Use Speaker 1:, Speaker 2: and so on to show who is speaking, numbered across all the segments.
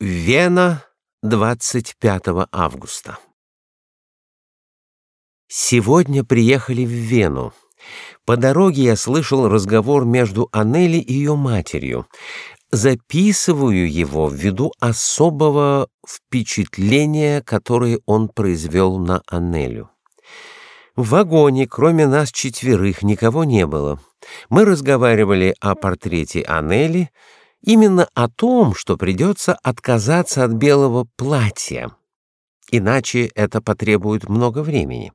Speaker 1: Вена, 25 августа. Сегодня приехали в Вену. По дороге я слышал разговор между Анели и ее матерью. Записываю его ввиду особого впечатления, которое он произвел на Анелю. В вагоне, кроме нас четверых, никого не было. Мы разговаривали о портрете Анели, именно о том, что придется отказаться от белого платья. Иначе это потребует много времени.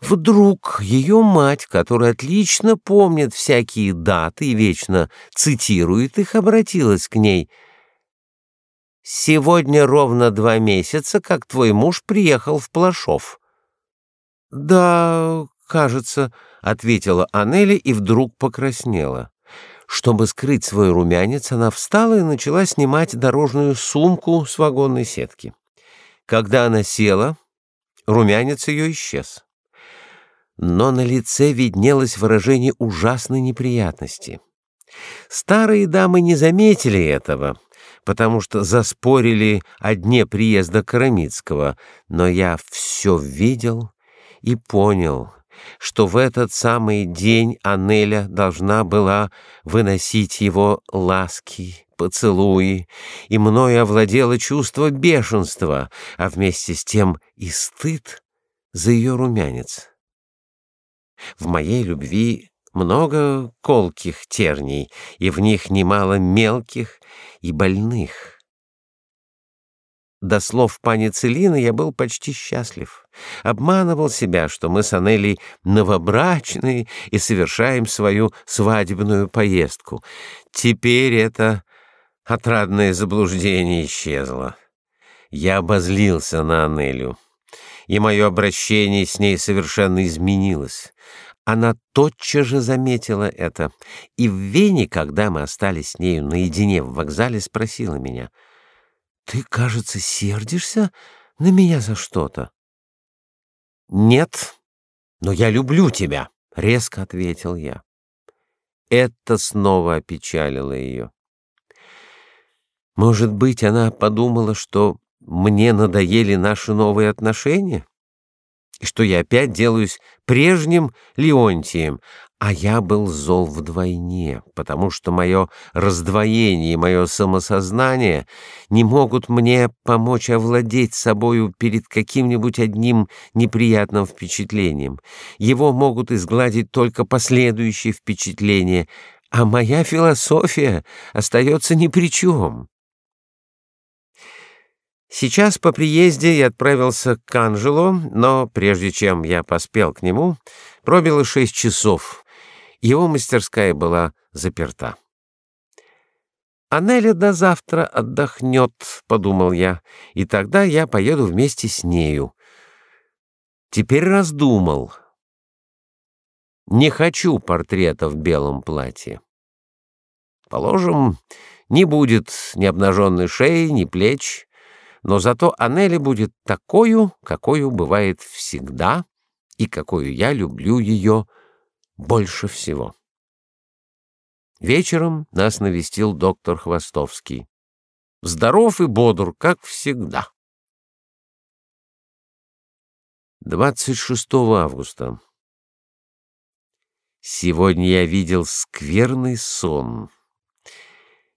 Speaker 1: Вдруг ее мать, которая отлично помнит всякие даты и вечно цитирует их, обратилась к ней. «Сегодня ровно два месяца, как твой муж приехал в Плашов». «Да, кажется», — ответила Анели и вдруг покраснела. Чтобы скрыть свой румянец, она встала и начала снимать дорожную сумку с вагонной сетки. Когда она села, румянец ее исчез. Но на лице виднелось выражение ужасной неприятности. Старые дамы не заметили этого, потому что заспорили о дне приезда Карамицкого, но я все видел и понял, что в этот самый день Анеля должна была выносить его ласки, поцелуи, и мною овладело чувство бешенства, а вместе с тем и стыд за ее румянец. В моей любви много колких терней, и в них немало мелких и больных. До слов пани Целины я был почти счастлив. Обманывал себя, что мы с Анелей новобрачные и совершаем свою свадебную поездку. Теперь это отрадное заблуждение исчезло. Я обозлился на Анелю, и мое обращение с ней совершенно изменилось. Она тотчас же заметила это, и в Вене, когда мы остались с нею наедине в вокзале, спросила меня — ты, кажется, сердишься на меня за что-то. Нет, но я люблю тебя, резко ответил я. Это снова опечалило ее. Может быть, она подумала, что мне надоели наши новые отношения? и что я опять делаюсь прежним Леонтием, а я был зол вдвойне, потому что мое раздвоение и мое самосознание не могут мне помочь овладеть собою перед каким-нибудь одним неприятным впечатлением. Его могут изгладить только последующие впечатления, а моя философия остается ни при чем. Сейчас по приезде я отправился к Анжело, но прежде чем я поспел к нему, пробило шесть часов. Его мастерская была заперта. «Анеля до завтра отдохнет», — подумал я, — «и тогда я поеду вместе с нею». Теперь раздумал. Не хочу портрета в белом платье. Положим, не будет ни обнаженной шеи, ни плеч, но зато Анели будет такою, какою бывает всегда, и какую я люблю ее больше всего. Вечером нас навестил доктор Хвостовский. Здоров и бодр, как всегда. 26 августа. Сегодня я видел скверный сон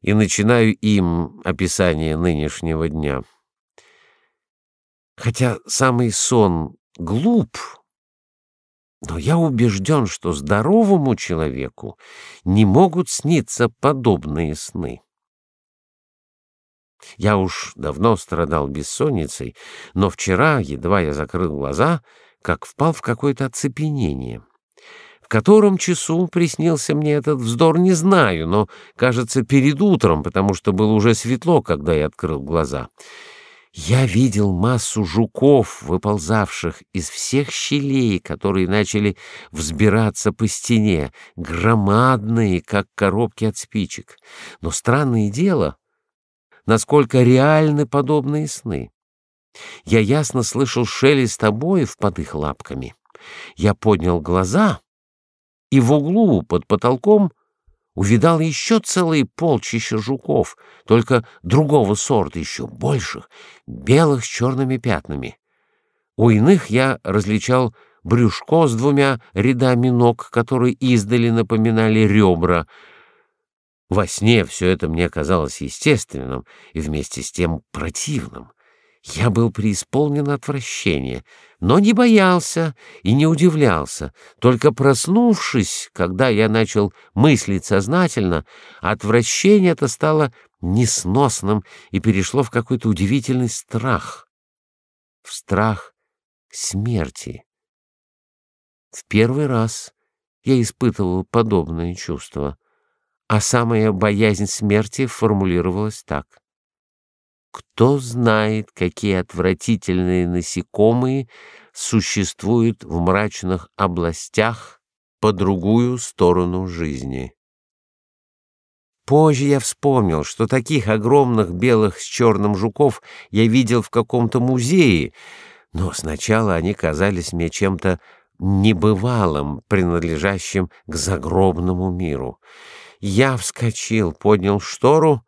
Speaker 1: и начинаю им описание нынешнего дня. Хотя самый сон глуп, но я убежден, что здоровому человеку не могут сниться подобные сны. Я уж давно страдал бессонницей, но вчера, едва я закрыл глаза, как впал в какое-то оцепенение. В котором часу приснился мне этот вздор, не знаю, но, кажется, перед утром, потому что было уже светло, когда я открыл глаза. Я видел массу жуков, выползавших из всех щелей, которые начали взбираться по стене, громадные, как коробки от спичек. Но странное дело, насколько реальны подобные сны. Я ясно слышал шелест обоев под их лапками. Я поднял глаза, и в углу под потолком увидал еще целые полчища жуков, только другого сорта, еще больших, белых с черными пятнами. У иных я различал брюшко с двумя рядами ног, которые издали напоминали ребра. Во сне все это мне казалось естественным и вместе с тем противным. Я был преисполнен отвращения, но не боялся и не удивлялся. Только проснувшись, когда я начал мыслить сознательно, отвращение это стало несносным и перешло в какой-то удивительный страх. В страх смерти. В первый раз я испытывал подобное чувство, а самая боязнь смерти формулировалась так — кто знает, какие отвратительные насекомые существуют в мрачных областях по другую сторону жизни. Позже я вспомнил, что таких огромных белых с черным жуков я видел в каком-то музее, но сначала они казались мне чем-то небывалым, принадлежащим к загробному миру. Я вскочил, поднял штору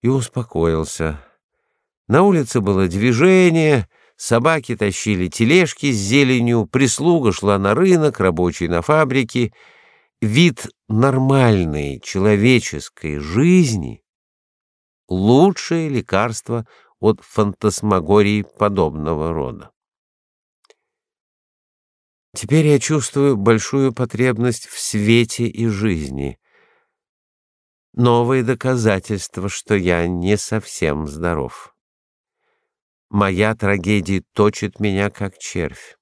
Speaker 1: и успокоился. На улице было движение, собаки тащили тележки с зеленью, прислуга шла на рынок, рабочие на фабрике. Вид нормальной человеческой жизни — лучшее лекарство от фантасмагории подобного рода. Теперь я чувствую большую потребность в свете и жизни. Новое доказательство, что я не совсем здоров. Моя трагедия точит меня как червь.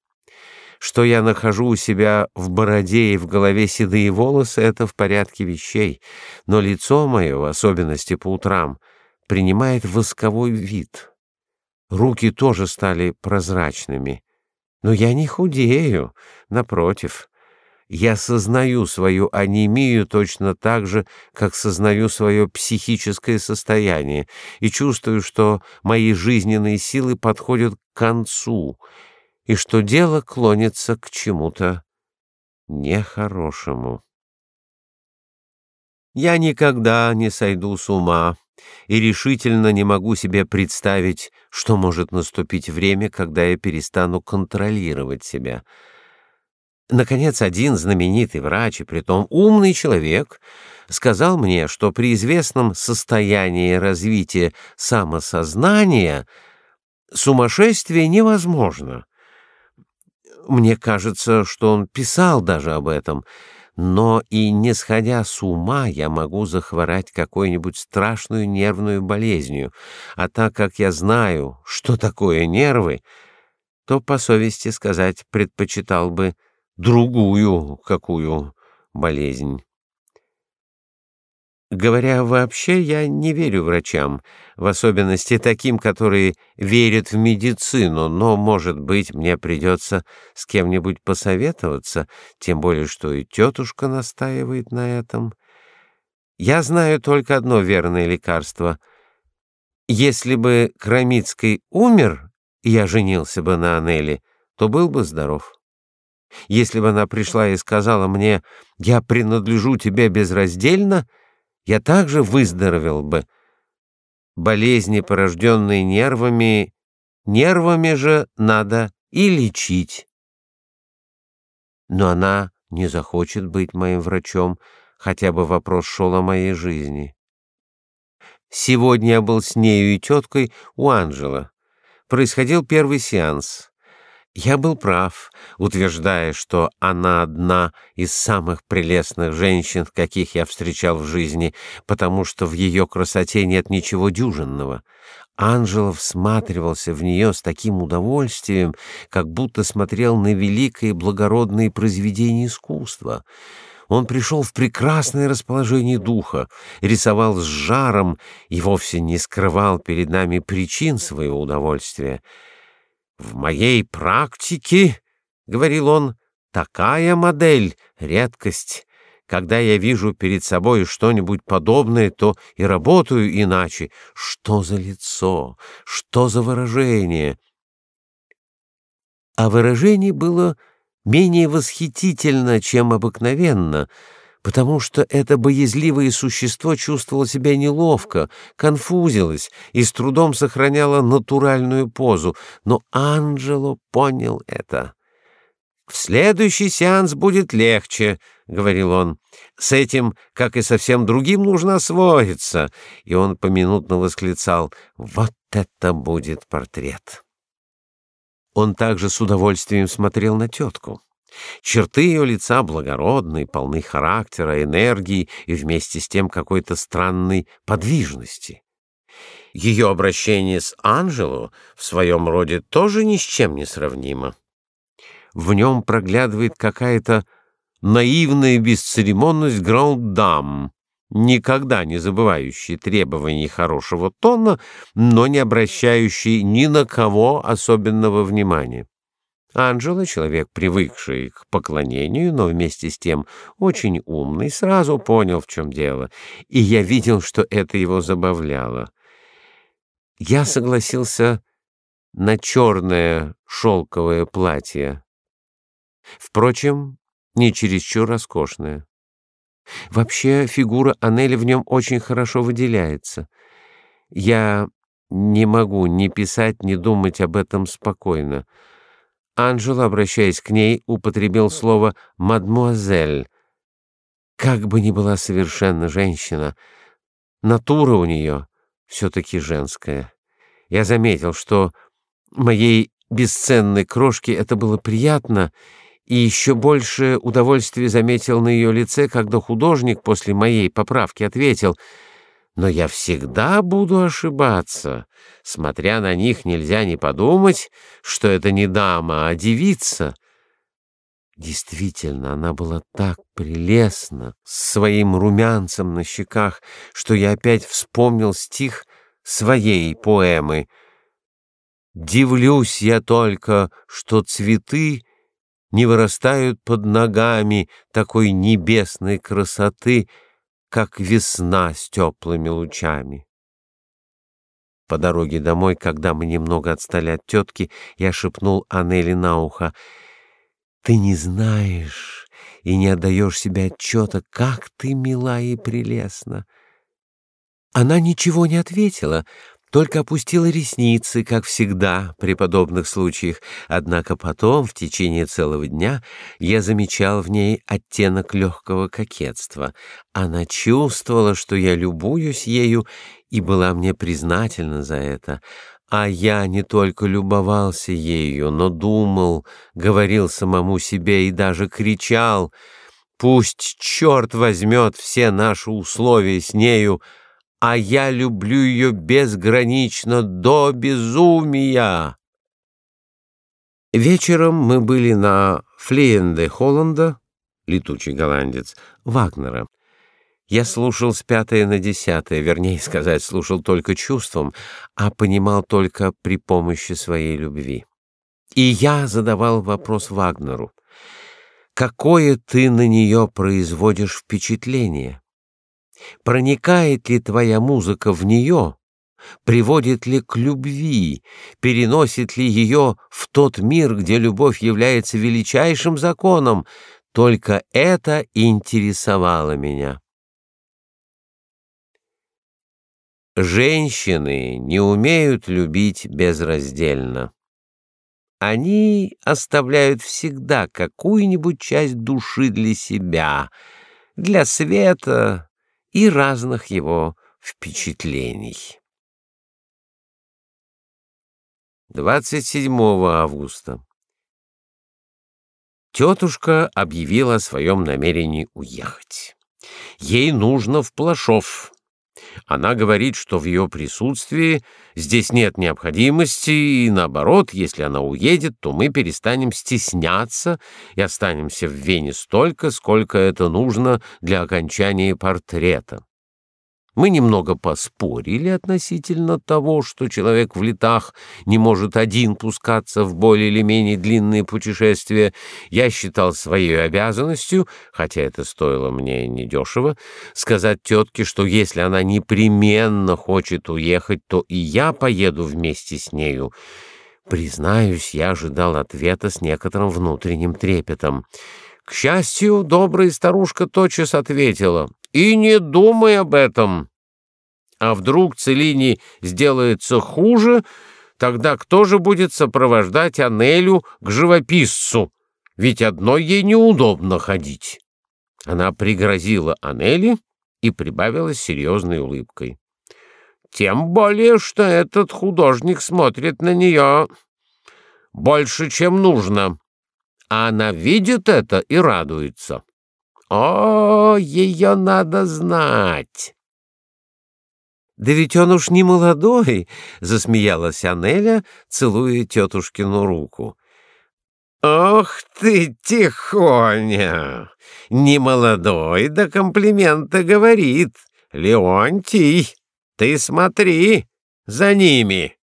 Speaker 1: Что я нахожу у себя в бороде и в голове седые волосы — это в порядке вещей, но лицо мое, в особенности по утрам, принимает восковой вид. Руки тоже стали прозрачными. Но я не худею, напротив, я сознаю свою анемию точно так же, как сознаю свое психическое состояние, и чувствую, что мои жизненные силы подходят к концу, и что дело клонится к чему-то нехорошему. Я никогда не сойду с ума и решительно не могу себе представить, что может наступить время, когда я перестану контролировать себя — Наконец, один знаменитый врач, и притом умный человек, сказал мне, что при известном состоянии развития самосознания сумасшествие невозможно. Мне кажется, что он писал даже об этом, но и не сходя с ума я могу захворать какой-нибудь страшную нервную болезнью, а так как я знаю, что такое нервы, то, по совести сказать, предпочитал бы другую какую болезнь. Говоря вообще, я не верю врачам, в особенности таким, которые верят в медицину, но, может быть, мне придется с кем-нибудь посоветоваться, тем более, что и тетушка настаивает на этом. Я знаю только одно верное лекарство. Если бы Крамицкий умер, и я женился бы на Анели, то был бы здоров. Если бы она пришла и сказала мне «Я принадлежу тебе безраздельно», я также выздоровел бы. Болезни, порожденные нервами, нервами же надо и лечить. Но она не захочет быть моим врачом, хотя бы вопрос шел о моей жизни. Сегодня я был с нею и теткой у Анжела. Происходил первый сеанс. Я был прав, утверждая, что она одна из самых прелестных женщин, каких я встречал в жизни, потому что в ее красоте нет ничего дюжинного. Анжела всматривался в нее с таким удовольствием, как будто смотрел на великое и благородное произведение искусства. Он пришел в прекрасное расположение духа, рисовал с жаром и вовсе не скрывал перед нами причин своего удовольствия. В моей практике, — говорил он, — такая модель — редкость. Когда я вижу перед собой что-нибудь подобное, то и работаю иначе. Что за лицо? Что за выражение? А выражение было менее восхитительно, чем обыкновенно, потому что это боязливое существо чувствовало себя неловко, конфузилось и с трудом сохраняло натуральную позу, но Анджело понял это. «В следующий сеанс будет легче», — говорил он. «С этим, как и со всем другим, нужно освоиться». И он поминутно восклицал «Вот это будет портрет!» Он также с удовольствием смотрел на тетку. Черты ее лица благородные, полны характера, энергии и вместе с тем какой-то странной подвижности. Ее обращение с Анжело в своем роде тоже ни с чем не сравнимо. В нем проглядывает какая-то наивная бесцеремонность гранд-дам, никогда не забывающий требований хорошего тона, но не обращающий ни на кого особенного внимания. Анжела, человек, привыкший к поклонению, но вместе с тем очень умный, сразу понял, в чем дело, и я видел, что это его забавляло. Я согласился на черное шелковое платье. Впрочем, не чересчур роскошное. Вообще фигура Анели в нем очень хорошо выделяется. Я не могу ни писать, ни думать об этом спокойно. Анжела, обращаясь к ней, употребил слово «мадмуазель». Как бы ни была совершенно женщина, натура у нее все-таки женская. Я заметил, что моей бесценной крошке это было приятно, и еще больше удовольствия заметил на ее лице, когда художник после моей поправки ответил «Но я всегда буду ошибаться. Смотря на них, нельзя не подумать, что это не дама, а девица». Действительно, она была так прелестна, с своим румянцем на щеках, что я опять вспомнил стих своей поэмы «Дивлюсь я только, что цветы — не вырастают под ногами такой небесной красоты, как весна с теплыми лучами. По дороге домой, когда мы немного отстали от тетки, я шепнул Анели на ухо, «Ты не знаешь и не отдаешь себе отчета, как ты мила и прелестна». Она ничего не ответила, только опустила ресницы, как всегда при подобных случаях, однако потом, в течение целого дня, я замечал в ней оттенок легкого кокетства. Она чувствовала, что я любуюсь ею, и была мне признательна за это. А я не только любовался ею, но думал, говорил самому себе и даже кричал, «Пусть черт возьмет все наши условия с нею!» А я люблю ее безгранично до безумия. Вечером мы были на Флиенде Холланда, летучий голландец, Вагнера. Я слушал с пятое на десятое, вернее сказать, слушал только чувством, а понимал только при помощи своей любви. И я задавал вопрос Вагнеру. Какое ты на нее производишь впечатление? Проникает ли твоя музыка в нее? Приводит ли к любви? Переносит ли ее в тот мир, где любовь является величайшим законом? Только это интересовало меня. Женщины не умеют любить безраздельно. Они оставляют всегда какую-нибудь часть души для себя, для света, и разных его впечатлений. 27 августа. Тетушка объявила о своем намерении уехать. Ей нужно в Плашов. Она говорит, что в ее присутствии здесь нет необходимости, и наоборот, если она уедет, то мы перестанем стесняться и останемся в Вене столько, сколько это нужно для окончания портрета. Мы немного поспорили относительно того, что человек в летах не может один пускаться в более или менее длинные путешествия. Я считал своей обязанностью, хотя это стоило мне недешево, сказать тетке, что если она непременно хочет уехать, то и я поеду вместе с нею. Признаюсь, я ожидал ответа с некоторым внутренним трепетом. К счастью, добрая старушка тотчас ответила, «И не думай об этом. А вдруг Целине сделается хуже, тогда кто же будет сопровождать Анелю к живописцу? Ведь одной ей неудобно ходить». Она пригрозила Анели и прибавила серьезной улыбкой. «Тем более, что этот художник смотрит на нее больше, чем нужно» а она видит это и радуется. О, ее надо знать.
Speaker 2: Да ведь он уж не молодой, засмеялась Анеля, целуя тетушкину руку.
Speaker 1: Ох ты, тихоня! Не молодой, да комплименты говорит. Леонтий, ты смотри за ними.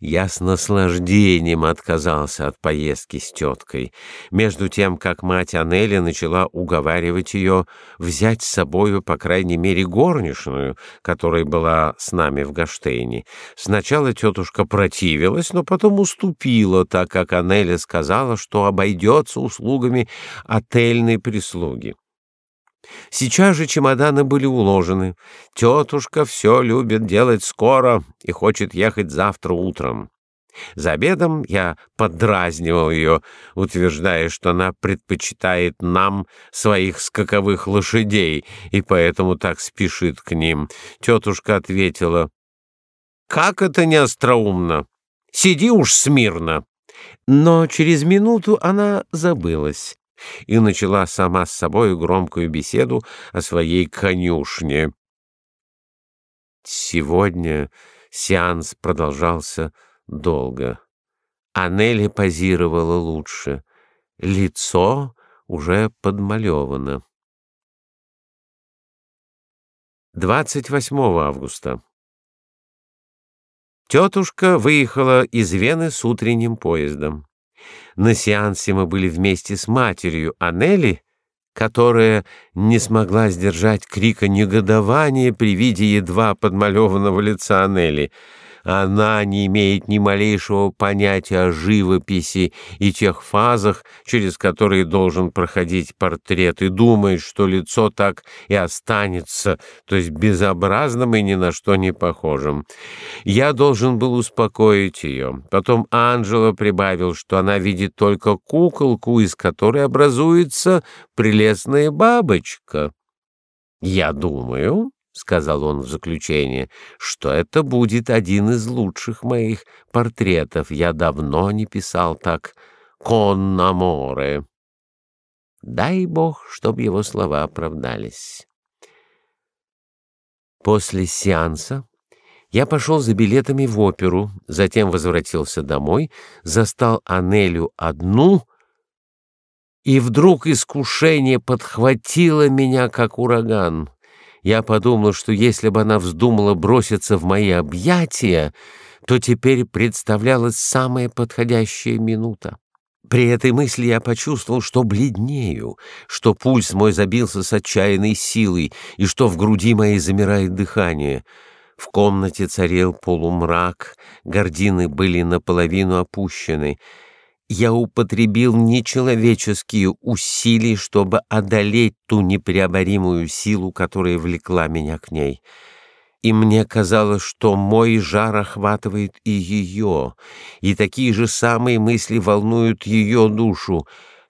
Speaker 2: Я с наслаждением отказался от поездки с теткой, между тем, как мать Анели начала уговаривать ее взять с собою, по крайней мере, горничную, которая была с нами в Гаштейне. Сначала тетушка противилась, но потом уступила, так как Анеля сказала, что обойдется услугами отельной прислуги. Сейчас же чемоданы были уложены. Тетушка все любит делать скоро и хочет ехать завтра утром. За обедом я поддразнивал ее, утверждая, что она предпочитает нам своих скаковых лошадей и поэтому так спешит к ним. Тетушка ответила, «Как это не остроумно! Сиди уж смирно!» Но через минуту она забылась и начала сама с собой громкую беседу о своей конюшне. Сегодня сеанс продолжался долго. Анели позировала лучше. Лицо уже подмалевано. 28 августа. Тетушка выехала из Вены с утренним поездом. На сеансе мы были вместе с матерью Анели, которая не смогла сдержать крика негодования при виде едва подмалеванного лица Анели — она не имеет ни малейшего понятия о живописи и тех фазах, через которые должен проходить портрет, и думает, что лицо так и останется, то есть безобразным и ни на что не похожим. Я должен был успокоить ее. Потом Анжела прибавил, что она видит только куколку, из которой образуется прелестная бабочка. Я думаю, сказал он в заключение, что это будет один из лучших моих портретов. Я давно не писал так «Кон аморе». Дай бог, чтобы его слова оправдались. После сеанса я пошел за билетами в оперу, затем возвратился домой, застал Анелю одну, и вдруг искушение подхватило меня, как ураган. Я подумал, что если бы она вздумала броситься в мои объятия, то теперь представлялась самая подходящая минута. При этой мысли я почувствовал, что бледнею, что пульс мой забился с отчаянной силой и что в груди моей замирает дыхание. В комнате царил полумрак, гардины были наполовину опущены — я употребил нечеловеческие усилия, чтобы одолеть ту непреоборимую силу, которая влекла меня к ней. И мне казалось, что мой жар охватывает и ее, и такие же самые мысли волнуют ее душу.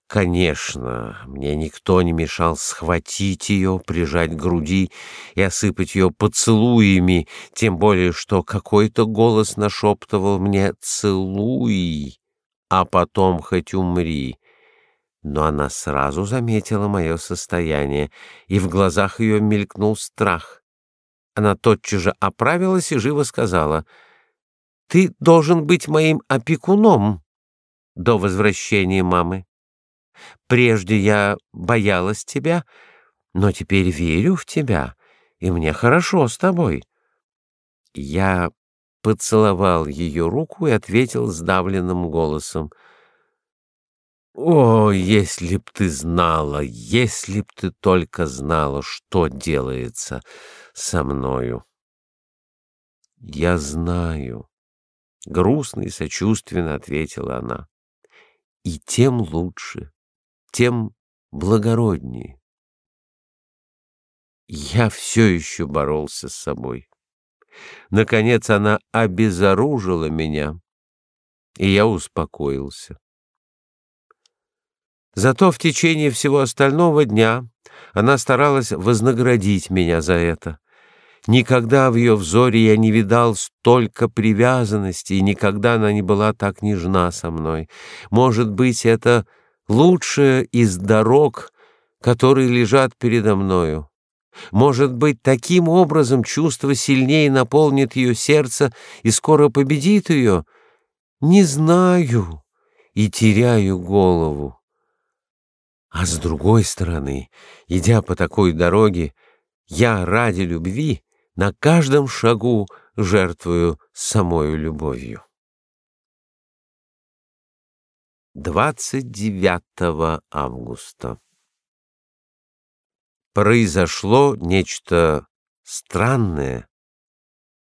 Speaker 2: Конечно, мне никто не мешал схватить ее, прижать к груди и осыпать ее поцелуями, тем более что какой-то голос нашептывал мне «целуй» а потом хоть умри. Но она сразу заметила мое состояние, и в глазах ее мелькнул страх. Она тотчас же оправилась и живо сказала, «Ты должен быть моим опекуном до возвращения мамы. Прежде я боялась тебя, но теперь верю в тебя, и мне хорошо с тобой». Я поцеловал ее руку и ответил сдавленным голосом. «О, если б ты знала, если б ты только знала, что делается со мною!» «Я знаю», — грустно и сочувственно ответила она. «И тем лучше.
Speaker 1: тем благороднее. Я все еще боролся с собой. Наконец она обезоружила меня, и я успокоился. Зато в течение всего остального дня она старалась вознаградить меня за это. Никогда в ее взоре я не видал столько привязанности, и никогда она не была так нежна со мной. Может быть, это лучшая из дорог, которые лежат передо мною. Может быть, таким образом чувство сильнее наполнит ее сердце и скоро победит ее? Не знаю и теряю голову. А с другой стороны, идя по такой дороге, я ради любви на каждом шагу жертвую самою любовью. 29 августа Произошло нечто странное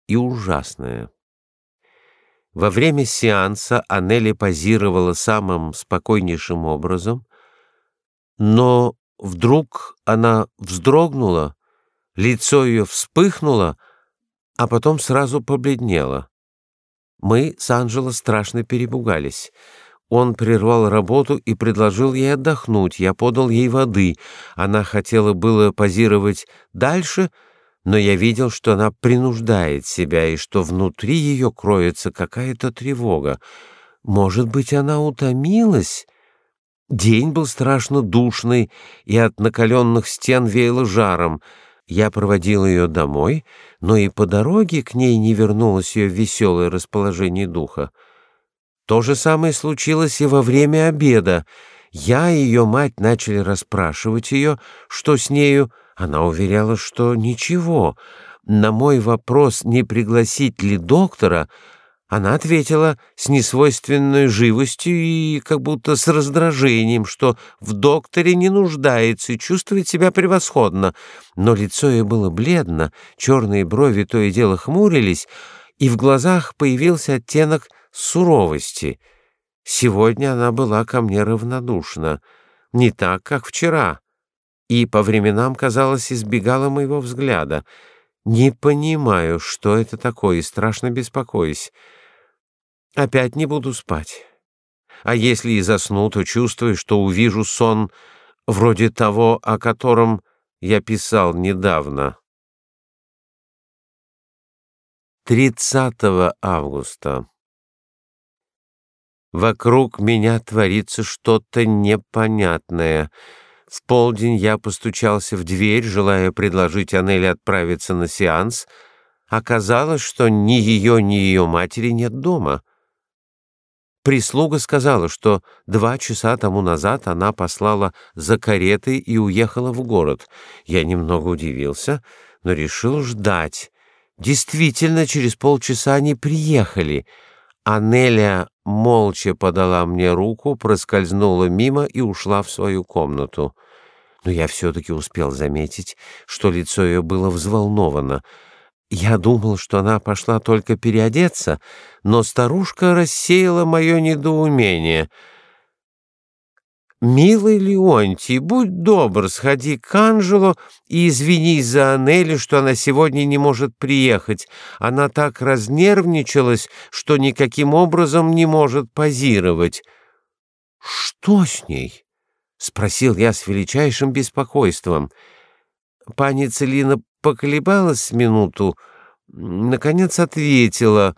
Speaker 1: и ужасное. Во время сеанса Анели позировала самым спокойнейшим образом, но вдруг она вздрогнула, лицо ее вспыхнуло, а потом сразу побледнело. Мы с Анжело страшно перепугались. Он прервал работу и предложил ей отдохнуть. Я подал ей воды. Она хотела было позировать дальше, но я видел, что она принуждает себя и что внутри ее кроется какая-то тревога. Может быть, она утомилась? День был страшно душный, и от накаленных стен веяло жаром. Я проводил ее домой, но и по дороге к ней не вернулось ее веселое расположение духа. То же самое случилось и во время обеда. Я и ее мать начали расспрашивать ее, что с нею. Она уверяла, что ничего. На мой вопрос, не пригласить ли доктора, она ответила с несвойственной живостью и как будто с раздражением, что в докторе не нуждается и чувствует себя превосходно. Но лицо ее было бледно, черные брови то и дело хмурились, и в глазах появился оттенок суровости. Сегодня она была ко мне равнодушна, не так, как вчера, и по временам, казалось, избегала моего взгляда. Не понимаю, что это такое, и страшно беспокоюсь. Опять не буду спать. А если и засну, то чувствую, что увижу сон вроде того, о котором я писал недавно. 30 августа. Вокруг меня творится что-то непонятное. В полдень я постучался в дверь, желая предложить Анеле отправиться на сеанс. Оказалось, что ни ее, ни ее матери нет дома. Прислуга сказала, что два часа тому назад она послала за каретой и уехала в город. Я немного удивился, но решил ждать. Действительно, через полчаса они приехали. Анеля молча подала мне руку, проскользнула мимо и ушла в свою комнату. Но я все-таки успел заметить, что лицо ее было взволновано — я думал, что она пошла только переодеться, но старушка рассеяла мое недоумение. «Милый Леонтий, будь добр, сходи к Анжелу и извинись за Анели, что она сегодня не может приехать. Она так разнервничалась, что никаким образом не может позировать». «Что с ней?» — спросил я с величайшим беспокойством. Пани Целина поколебалась минуту, наконец ответила.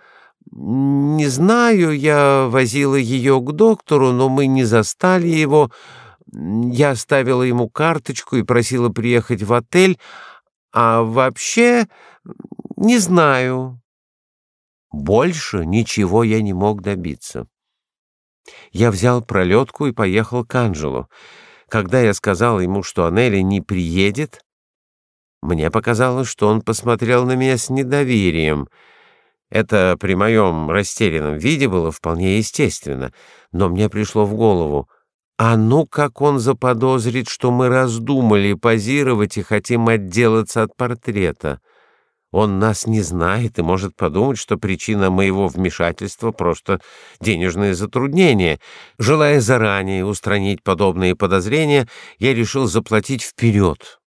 Speaker 1: «Не знаю, я возила ее к доктору, но мы не застали его. Я оставила ему карточку и просила приехать в отель, а вообще не знаю». Больше ничего я не мог добиться. Я взял пролетку и поехал к Анжелу. Когда я сказал ему, что Анели не приедет, мне показалось, что он посмотрел на меня с недоверием. Это при моем растерянном виде было вполне естественно, но мне пришло в голову, а ну как он заподозрит, что мы раздумали позировать и хотим отделаться от портрета.
Speaker 2: Он нас не знает и может подумать, что причина моего вмешательства просто денежные затруднения. Желая заранее устранить подобные подозрения, я решил заплатить вперед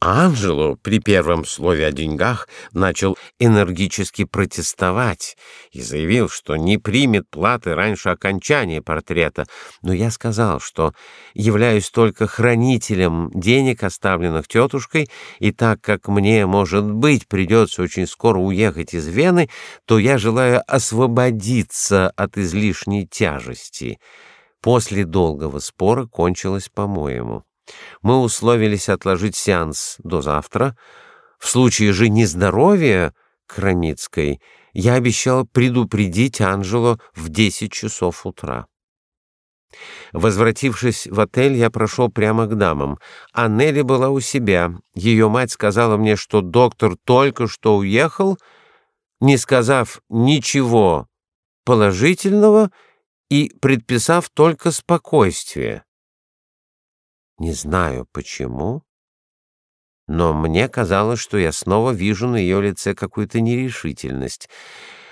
Speaker 2: Анжело при первом слове о деньгах начал энергически протестовать и заявил, что не примет платы раньше окончания портрета, но я сказал, что являюсь только хранителем денег, оставленных тетушкой, и так как мне, может быть, придется очень скоро уехать из Вены, то я желаю освободиться от излишней тяжести. После долгого спора кончилось, по-моему. Мы условились отложить сеанс до завтра. В случае же нездоровья Крамицкой я обещал предупредить Анжело в десять часов утра. Возвратившись в отель, я прошел прямо к дамам. Аннели была у себя. Ее мать сказала мне, что доктор только что уехал, не сказав ничего положительного и предписав только спокойствие. Не знаю почему, но мне казалось, что я снова вижу на ее лице какую-то нерешительность.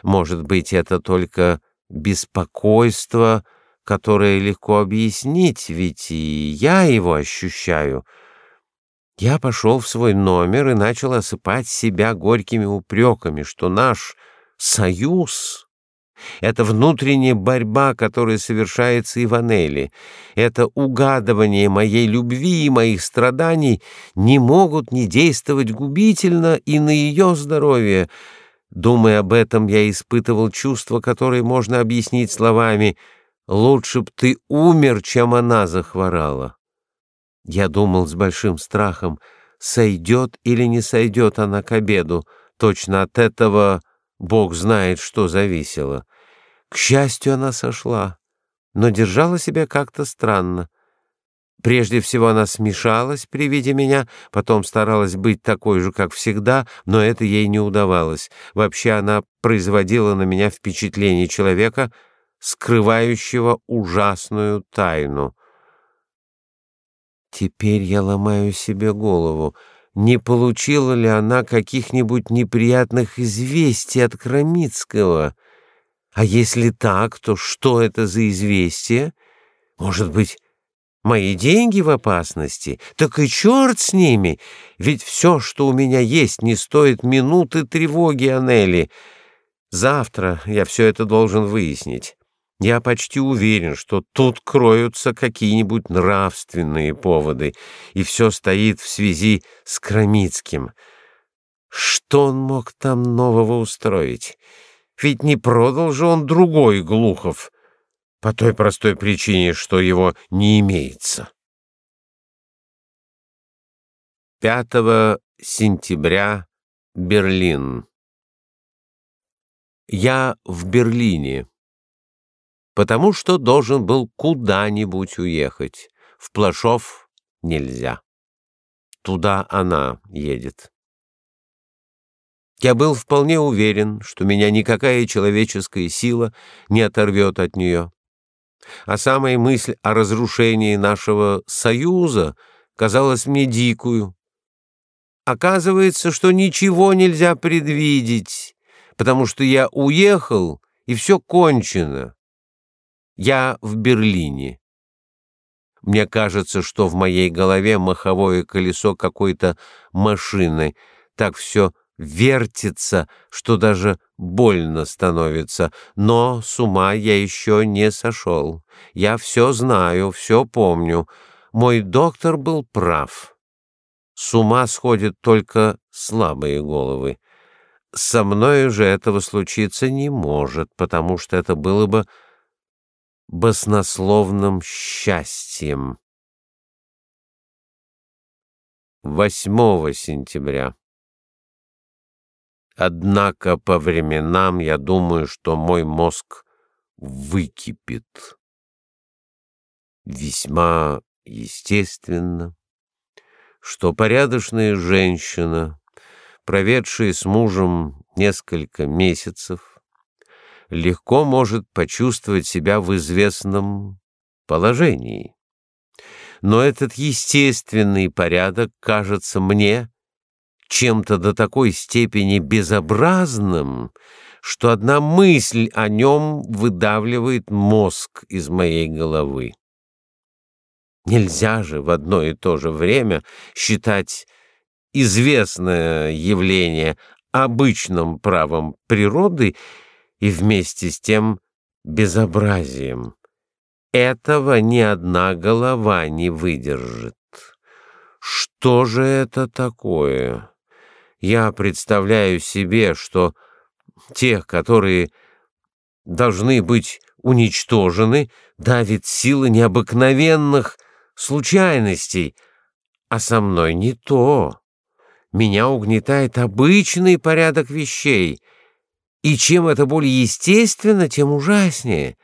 Speaker 2: Может быть, это только беспокойство, которое легко объяснить, ведь и я его ощущаю. Я пошел в свой номер и начал осыпать себя горькими упреками, что наш союз это внутренняя борьба, которая совершается и в Анели, это угадывание моей любви и моих страданий не могут не действовать губительно и на ее здоровье. Думая об этом, я испытывал чувство, которое можно объяснить словами «Лучше б ты умер, чем она захворала». Я думал с большим страхом, сойдет или не сойдет она к обеду. Точно от этого Бог знает, что зависело. К счастью, она сошла, но держала себя как-то странно. Прежде всего она смешалась при виде меня, потом старалась быть такой же, как всегда, но это ей не удавалось. Вообще она производила на меня впечатление человека, скрывающего ужасную тайну. Теперь я ломаю себе голову — не получила ли она каких-нибудь неприятных известий от Крамицкого. А если так, то что это за известие? Может быть, мои деньги в опасности? Так и черт с ними! Ведь все, что у меня есть, не стоит минуты тревоги Анели. Завтра я все это должен выяснить. Я почти уверен, что тут кроются какие-нибудь нравственные поводы, и все стоит в связи с Крамицким. Что он мог там нового устроить? Ведь не продал же он другой Глухов, по той простой причине, что его не имеется. 5 сентября, Берлин. Я в Берлине потому что должен был куда-нибудь уехать. В Плашов нельзя. Туда она едет. Я был вполне уверен, что меня никакая человеческая сила не оторвет от нее. А самая мысль о разрушении нашего союза казалась мне дикую. Оказывается, что ничего нельзя предвидеть, потому что я уехал, и все кончено. Я в Берлине. Мне кажется, что в моей голове маховое колесо какой-то машины. Так все вертится, что даже больно становится. Но с ума я еще не сошел. Я все знаю, все помню. Мой доктор был прав. С ума сходят только слабые головы. Со мной же этого случиться не может, потому что это было бы баснословным счастьем. 8 сентября. Однако по временам я думаю, что мой мозг выкипит. Весьма естественно, что порядочная женщина, проведшая с мужем несколько месяцев, легко может почувствовать себя в известном положении. Но этот естественный порядок кажется мне
Speaker 1: чем-то до такой степени безобразным, что одна мысль о нем выдавливает мозг из моей головы. Нельзя же в одно и то же время считать известное явление обычным правом природы и вместе с тем безобразием. Этого ни одна голова не выдержит. Что же это такое? Я представляю себе, что тех, которые должны быть уничтожены, давит сила необыкновенных случайностей, а со мной не то. Меня угнетает обычный порядок вещей, и чем это более естественно, тем ужаснее.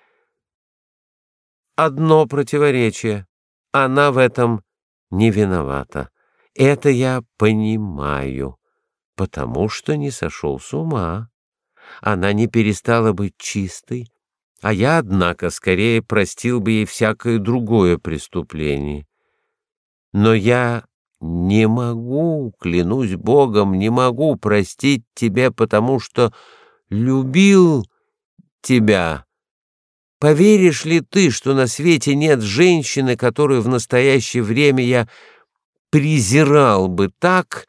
Speaker 1: Одно противоречие. Она в этом не виновата. Это я понимаю, потому что не сошел с ума. Она не перестала быть чистой, а я, однако, скорее простил бы ей всякое другое преступление. Но я не могу, клянусь Богом, не могу простить тебя, потому что любил тебя. Поверишь ли ты, что на свете нет женщины, которую в настоящее время я презирал бы так,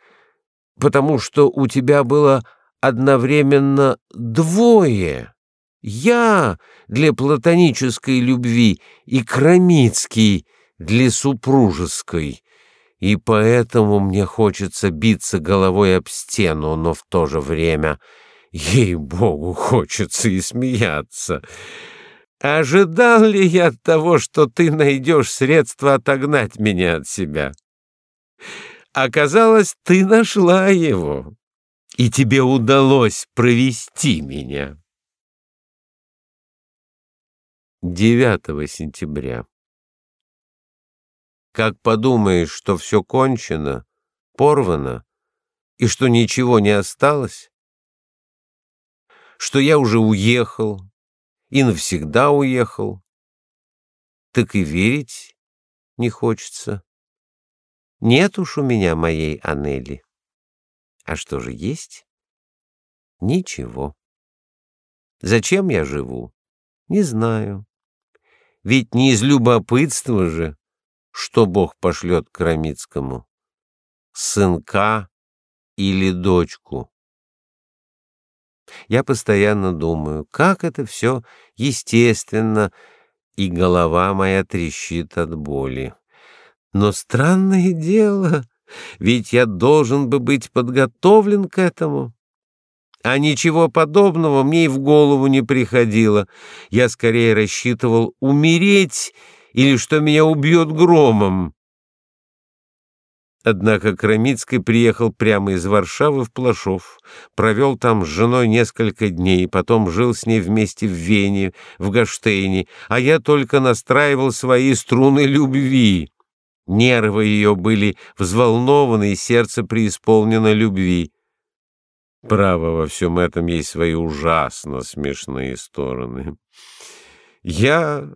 Speaker 1: потому что у тебя было одновременно двое? Я для платонической любви и Крамицкий для супружеской. И поэтому мне хочется биться головой об стену, но в то же время, ей-богу, хочется и смеяться. Ожидал ли я того, что ты найдешь средства отогнать меня от себя? Оказалось, ты нашла его, и тебе удалось провести меня. 9 сентября. Как подумаешь, что все кончено, порвано, и что ничего не осталось, что я уже уехал и навсегда уехал, так и верить не хочется. Нет уж у меня моей Анели. А что же есть? Ничего. Зачем я живу? Не знаю. Ведь не из любопытства же, что Бог пошлет Крамицкому, сынка или дочку. Я постоянно думаю, как это все естественно, и голова моя трещит от боли. Но странное дело, ведь я должен бы быть подготовлен к этому. А ничего подобного мне и в голову не приходило. Я скорее рассчитывал умереть или что меня убьет громом. Однако Крамицкий приехал прямо из Варшавы в Плашов, провел там с женой несколько дней, потом жил с ней вместе в Вене, в Гаштейне, а я только настраивал свои струны любви. Нервы ее были взволнованы, и сердце преисполнено любви. Право, во всем этом есть свои ужасно смешные стороны. Я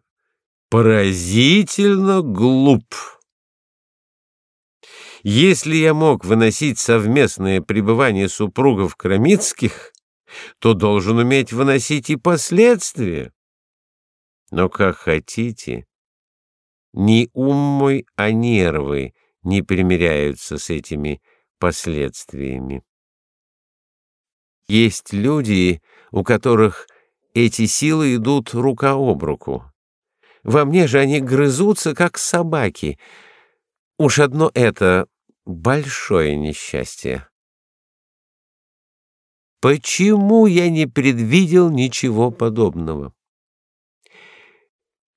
Speaker 1: поразительно глуп. Если я мог выносить совместное пребывание супругов Крамицких, то должен уметь выносить и последствия. Но как хотите, ни ум мой, а нервы не примиряются с этими последствиями. Есть люди, у которых эти силы идут рука об руку. Во мне же они грызутся, как собаки. Уж одно это большое несчастье. Почему я не предвидел ничего подобного?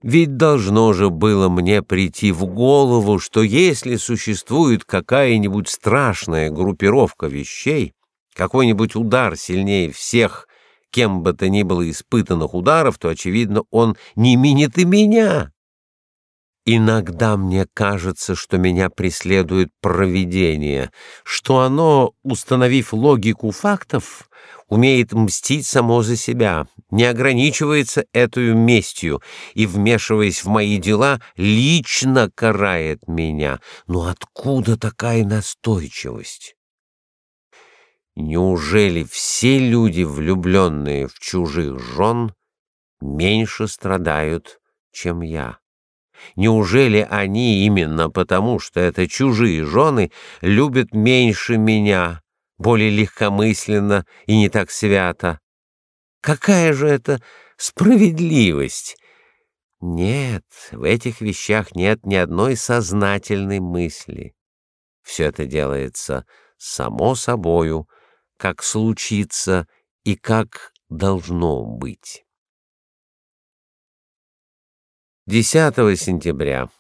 Speaker 1: Ведь должно же было мне прийти в голову, что если существует какая-нибудь страшная группировка вещей, какой-нибудь удар сильнее всех, кем бы то ни было испытанных ударов, то, очевидно, он не минит и меня. Иногда мне кажется, что меня преследует провидение, что оно, установив логику фактов, умеет мстить само за себя, не ограничивается этой местью и, вмешиваясь в мои дела, лично карает меня. Но откуда такая настойчивость? Неужели все люди, влюбленные в чужих жен, меньше страдают, чем я? Неужели они именно потому, что это чужие жены, любят меньше меня, более легкомысленно и не так свято? Какая же это справедливость? Нет, в этих вещах нет ни одной сознательной мысли. Все это делается само собою, как случится и как должно быть. 10 сентября.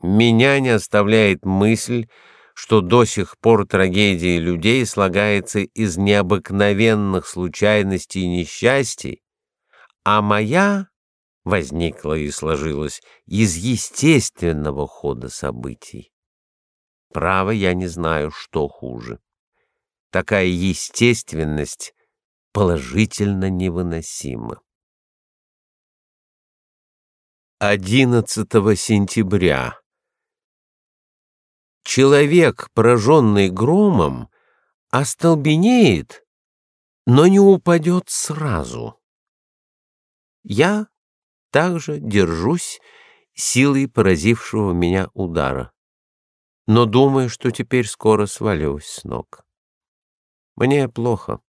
Speaker 1: Меня не оставляет мысль, что до сих пор трагедия людей слагается из необыкновенных случайностей и несчастий, а моя возникла и сложилась из естественного хода событий. Право, я не знаю, что хуже. Такая естественность положительно невыносима. 11 сентября. Человек, пораженный громом, остолбенеет, но не упадет сразу. Я также держусь силой поразившего меня удара, но думаю, что теперь скоро свалюсь с ног. Мне плохо.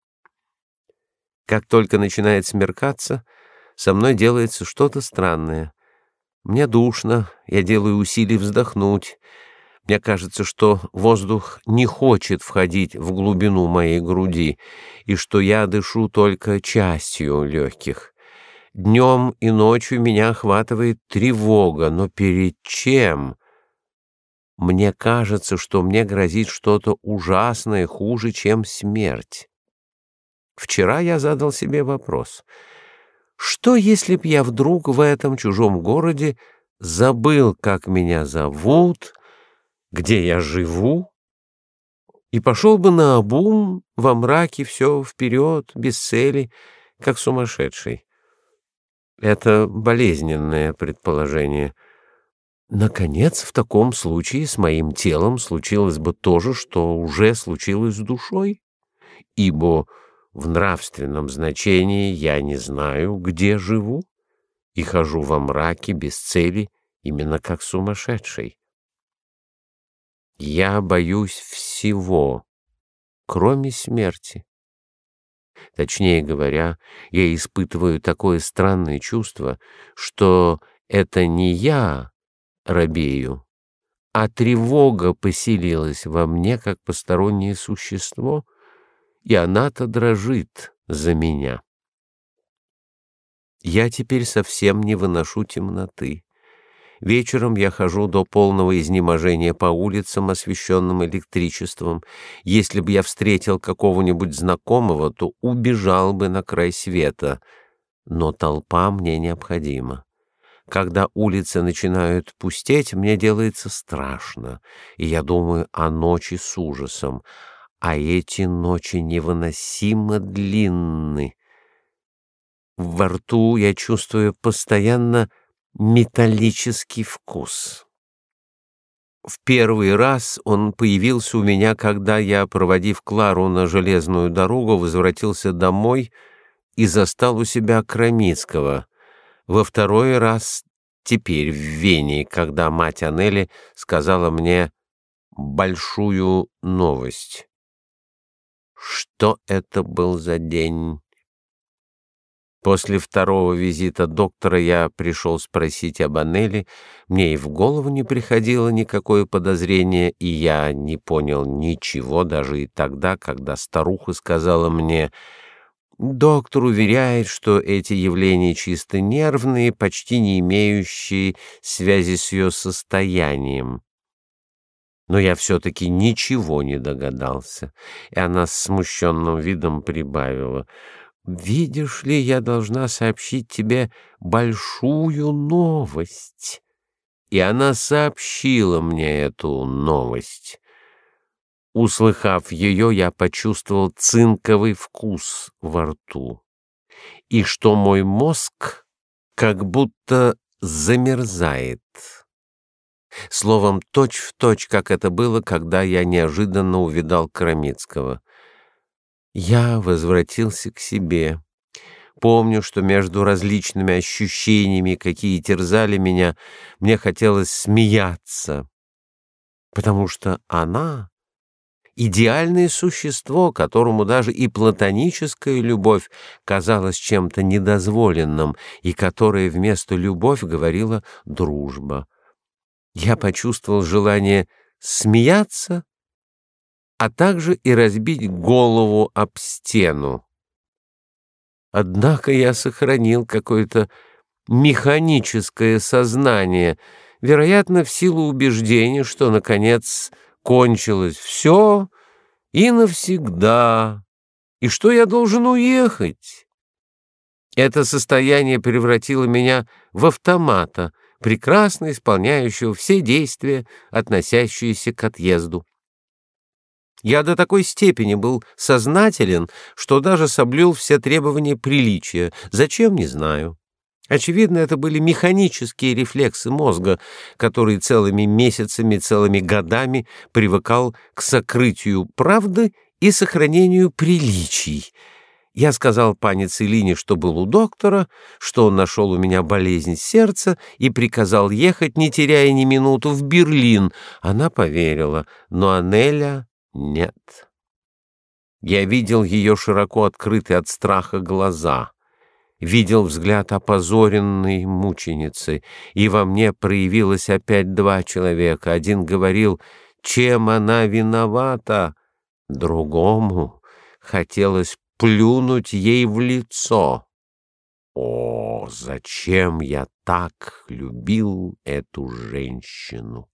Speaker 1: Как только начинает смеркаться, со мной делается что-то странное. Мне душно, я делаю усилия вздохнуть. Мне кажется, что воздух не хочет входить в глубину моей груди, и что я дышу только частью легких. Днем и ночью меня охватывает тревога, но перед чем? Мне кажется, что мне грозит что-то ужасное, хуже, чем смерть. Вчера я задал себе вопрос — что, если б я вдруг в этом чужом городе забыл, как меня зовут, где я живу, и пошел бы на обум во мраке все вперед, без цели, как сумасшедший? Это болезненное предположение. Наконец, в таком случае с моим телом случилось бы то же, что уже случилось с душой, ибо в нравственном значении я не знаю, где живу, и хожу во мраке без цели, именно как сумасшедший. Я боюсь всего, кроме смерти. Точнее говоря, я испытываю такое странное чувство, что это не я робею, а тревога поселилась во мне как постороннее существо — и она-то дрожит за меня. Я теперь совсем не выношу темноты. Вечером я хожу до полного изнеможения по улицам, освещенным электричеством. Если бы я встретил какого-нибудь знакомого, то убежал бы на край света. Но толпа мне необходима. Когда улицы начинают пустеть, мне делается страшно, и я думаю о ночи с ужасом, а эти ночи невыносимо длинны. Во рту я чувствую постоянно металлический вкус. В первый раз он появился у меня, когда я, проводив Клару на железную дорогу, возвратился домой и застал у себя Крамицкого. Во второй раз теперь в Вене, когда мать Анели сказала мне большую новость. Что это был за день? После второго визита доктора я пришел спросить об Анели. Мне и в голову не приходило никакое подозрение, и я не понял ничего даже и тогда, когда старуха сказала мне, «Доктор уверяет, что эти явления чисто нервные, почти не имеющие связи с ее состоянием» но я все-таки ничего не догадался, и она с смущенным видом прибавила. «Видишь ли, я должна сообщить тебе большую новость». И она сообщила мне эту новость. Услыхав ее, я почувствовал цинковый вкус во рту, и что мой мозг как будто замерзает. Словом, точь-в-точь, точь, как это было, когда я неожиданно увидал Крамицкого. Я возвратился к себе. Помню, что между различными ощущениями, какие терзали меня, мне хотелось смеяться, потому что она — идеальное существо, которому даже и платоническая любовь казалась чем-то недозволенным, и которая вместо любовь говорила «дружба». Я почувствовал желание смеяться, а также и разбить голову об стену. Однако я сохранил какое-то механическое сознание, вероятно, в силу убеждения, что, наконец, кончилось все и навсегда, и что я должен уехать. Это состояние превратило меня в автомата, прекрасно исполняющего все действия, относящиеся к отъезду. Я до такой степени был сознателен, что даже соблюл все требования приличия. Зачем, не знаю. Очевидно, это были механические рефлексы мозга, который целыми месяцами, целыми годами привыкал к сокрытию правды и сохранению приличий. Я сказал пане Целине, что был у доктора, что он нашел у меня болезнь сердца и приказал ехать, не теряя ни минуту, в Берлин. Она поверила, но Анеля нет. Я видел ее широко открытые от страха глаза, видел взгляд опозоренной мученицы, и во мне проявилось опять два человека. Один говорил, чем она виновата, другому хотелось плюнуть ей в лицо. О, зачем я так любил эту женщину!